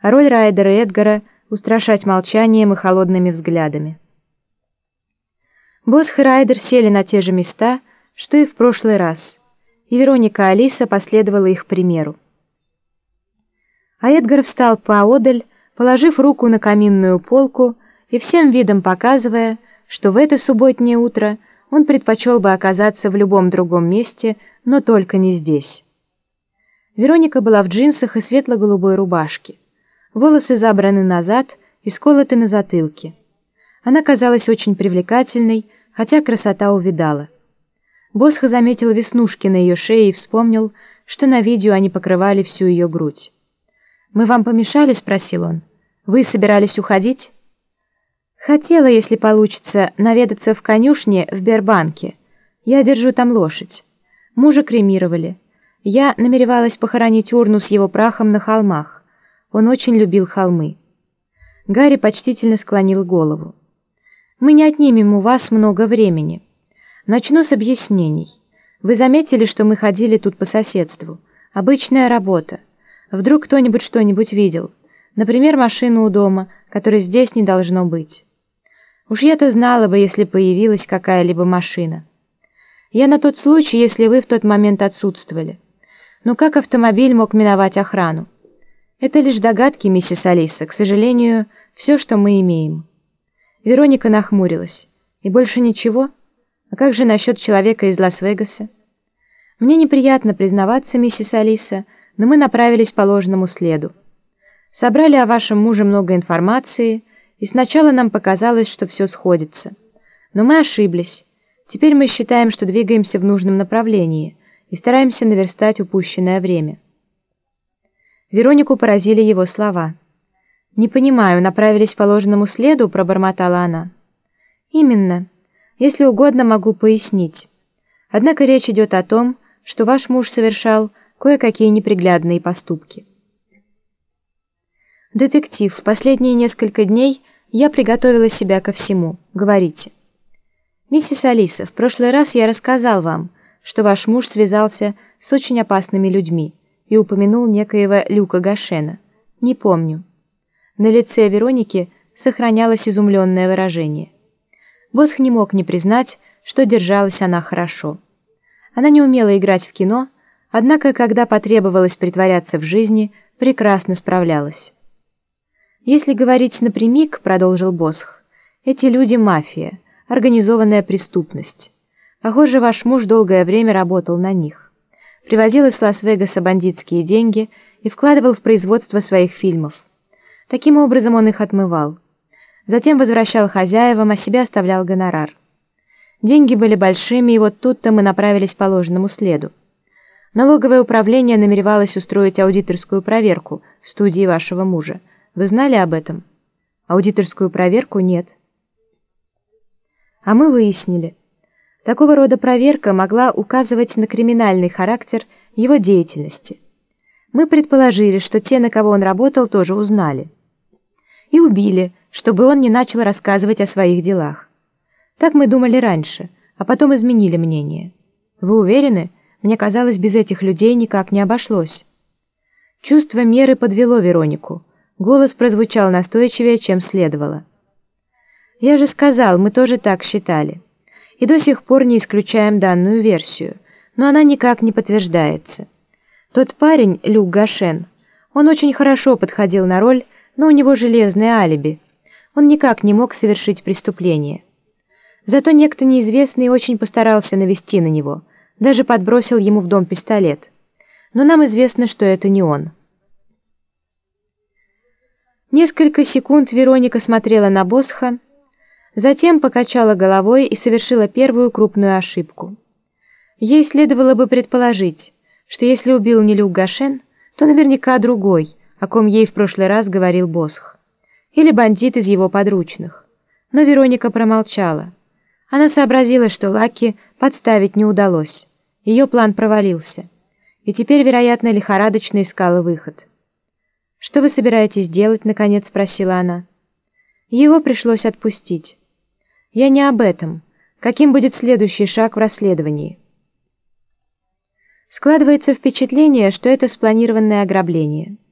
а роль Райдера и Эдгара — устрашать молчанием и холодными взглядами. Босх и Райдер сели на те же места, что и в прошлый раз, и Вероника Алиса последовала их примеру. А Эдгар встал поодаль, положив руку на каминную полку и всем видом показывая, что в это субботнее утро он предпочел бы оказаться в любом другом месте, но только не здесь. Вероника была в джинсах и светло-голубой рубашке. Волосы забраны назад и сколоты на затылке. Она казалась очень привлекательной, хотя красота увидала. Босх заметил веснушки на ее шее и вспомнил, что на видео они покрывали всю ее грудь. «Мы вам помешали?» — спросил он. «Вы собирались уходить?» «Хотела, если получится, наведаться в конюшне в Бербанке. Я держу там лошадь. Мужа кремировали. Я намеревалась похоронить урну с его прахом на холмах. Он очень любил холмы». Гарри почтительно склонил голову. «Мы не отнимем у вас много времени. Начну с объяснений. Вы заметили, что мы ходили тут по соседству. Обычная работа. Вдруг кто-нибудь что-нибудь видел. Например, машину у дома, которой здесь не должно быть. Уж я-то знала бы, если появилась какая-либо машина. Я на тот случай, если вы в тот момент отсутствовали. Но как автомобиль мог миновать охрану? Это лишь догадки, миссис Алиса. К сожалению, все, что мы имеем. Вероника нахмурилась. И больше ничего? А как же насчет человека из Лас-Вегаса? Мне неприятно признаваться, миссис Алиса, но мы направились по ложному следу. Собрали о вашем муже много информации, и сначала нам показалось, что все сходится. Но мы ошиблись. Теперь мы считаем, что двигаемся в нужном направлении и стараемся наверстать упущенное время. Веронику поразили его слова. «Не понимаю, направились по ложному следу?» – пробормотала она. «Именно. Если угодно, могу пояснить. Однако речь идет о том, что ваш муж совершал кое-какие неприглядные поступки. «Детектив, в последние несколько дней я приготовила себя ко всему. Говорите». «Миссис Алиса, в прошлый раз я рассказал вам, что ваш муж связался с очень опасными людьми и упомянул некоего Люка Гашена. Не помню». На лице Вероники сохранялось изумленное выражение. Босх не мог не признать, что держалась она хорошо. Она не умела играть в кино, Однако, когда потребовалось притворяться в жизни, прекрасно справлялась. «Если говорить напрямик», — продолжил Босх, — «эти люди — мафия, организованная преступность. Похоже, ваш муж долгое время работал на них. Привозил из Лас-Вегаса бандитские деньги и вкладывал в производство своих фильмов. Таким образом он их отмывал. Затем возвращал хозяевам, а себе оставлял гонорар. Деньги были большими, и вот тут-то мы направились по ложному следу. Налоговое управление намеревалось устроить аудиторскую проверку студии вашего мужа. Вы знали об этом? Аудиторскую проверку нет. А мы выяснили. Такого рода проверка могла указывать на криминальный характер его деятельности. Мы предположили, что те, на кого он работал, тоже узнали. И убили, чтобы он не начал рассказывать о своих делах. Так мы думали раньше, а потом изменили мнение. Вы уверены, мне казалось, без этих людей никак не обошлось. Чувство меры подвело Веронику. Голос прозвучал настойчивее, чем следовало. «Я же сказал, мы тоже так считали. И до сих пор не исключаем данную версию, но она никак не подтверждается. Тот парень, Люк Гашен, он очень хорошо подходил на роль, но у него железное алиби. Он никак не мог совершить преступление. Зато некто неизвестный очень постарался навести на него – даже подбросил ему в дом пистолет. Но нам известно, что это не он. Несколько секунд Вероника смотрела на Босха, затем покачала головой и совершила первую крупную ошибку. Ей следовало бы предположить, что если убил не Люк Гашен, то наверняка другой, о ком ей в прошлый раз говорил Босх, или бандит из его подручных. Но Вероника промолчала. Она сообразила, что Лаки подставить не удалось. Ее план провалился, и теперь, вероятно, лихорадочно искала выход. «Что вы собираетесь делать?» — наконец спросила она. Его пришлось отпустить. «Я не об этом. Каким будет следующий шаг в расследовании?» Складывается впечатление, что это спланированное ограбление –